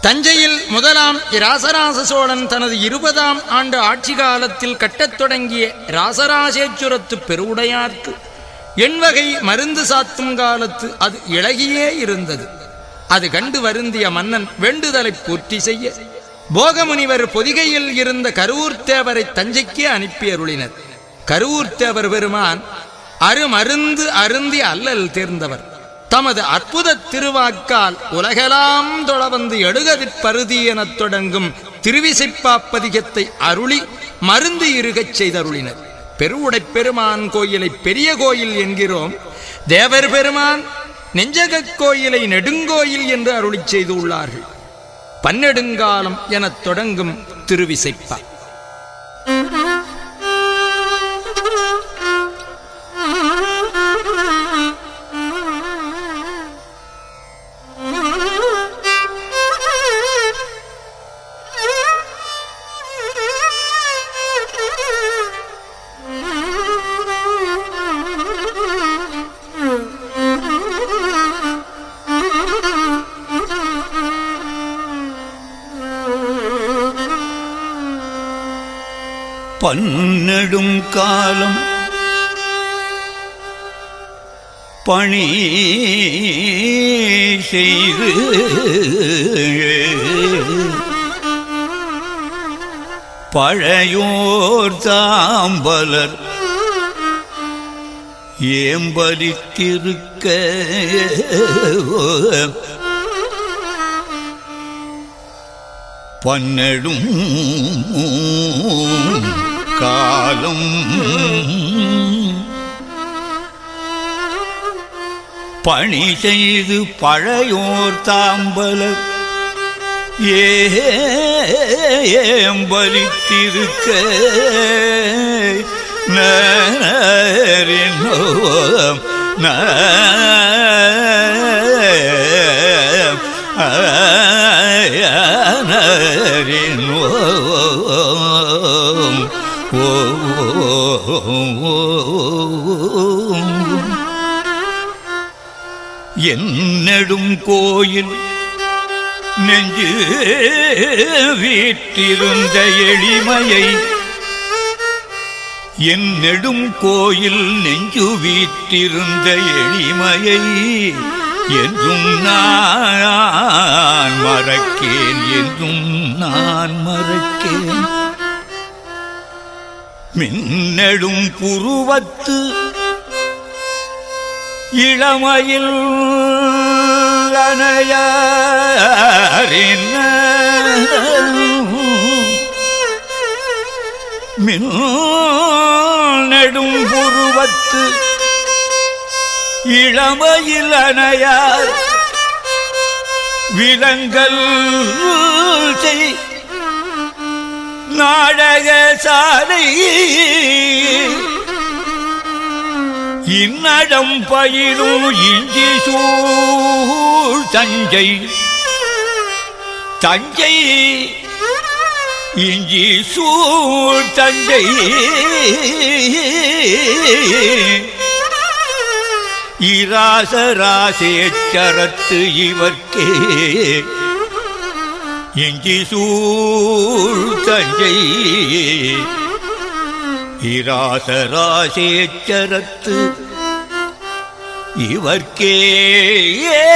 தஞ்சையில் முதலாம் இராசராச சோழன் தனது இருபதாம் ஆண்டு ஆட்சி காலத்தில் கட்டத் தொடங்கிய இராசராசேச்சுரத்து பெருவுடையார்க்கு. எண்வகை மருந்து சாத்தும் காலத்து அது இழகியே இருந்தது. அது கண்டு வருந்திய மன்னன் வேண்டுதலை பூர்த்தி செய்ய. போகமுனிவர் பொதிகையில் இருந்த கருவூர்த்தேவரை தஞ்சைக்கே அனுப்பி அருளினர் கருவூர்த்தேவர் பெருமான் அருமருந்து அருந்தி அல்லல் தேர்ந்தவர். தமது அற்புத திருவாக்கால் உலகெல்லாம் தொழ வந்து எழுகவிற்பருதி எனத் தொடங்கும் திருவிசைப்பாப்பதிகத்தை அருளி மருந்து இருகச் செய்தருளினர். பெருவுடைப் பெருமான் கோயிலை பெரிய கோயில் என்கிறோம். தேவர் பெருமான் நெஞ்சகக் கோயிலை நெடுங்கோயில் என்று அருளி செய்துள்ளார்கள். பன்னெடுங்காலம் எனத் தொடங்கும் திருவிசைப்பா பன்னெடும் காலம் பணி செய்து பழையோர் தாம்பலர் ஏம்பலித்திருக்க பன்னெடும் காலம் பணி செய்து பழையோர் தாம்பல ஏம்பலித்திருக்க நோ ந என்னடும் கோயில் நெஞ்சு வீட்டிருந்த எளிமையை என் கோயில் நெஞ்சு வீட்டிருந்த எளிமையை என்றும் நான் மறக்கேன் என்றும் நான் மறக்கேன். மின்னடும் புருவத்து இளமையில் அணையாரின் மின்னடும் புருவத்து இளமையில் அணையார். விலங்கல் செய் நாடக சாலை. இன்னடம் பயிலும் இஞ்சி சூழ் தஞ்சை. தஞ்சை இஞ்சி சூழ் தஞ்சை. இராசராசேச்சரத்து இவர்க்கே எஞ்சி சூழ் தஞ்சை இராசராசேச்சரத்து இவர்க்கே ஏ